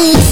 It's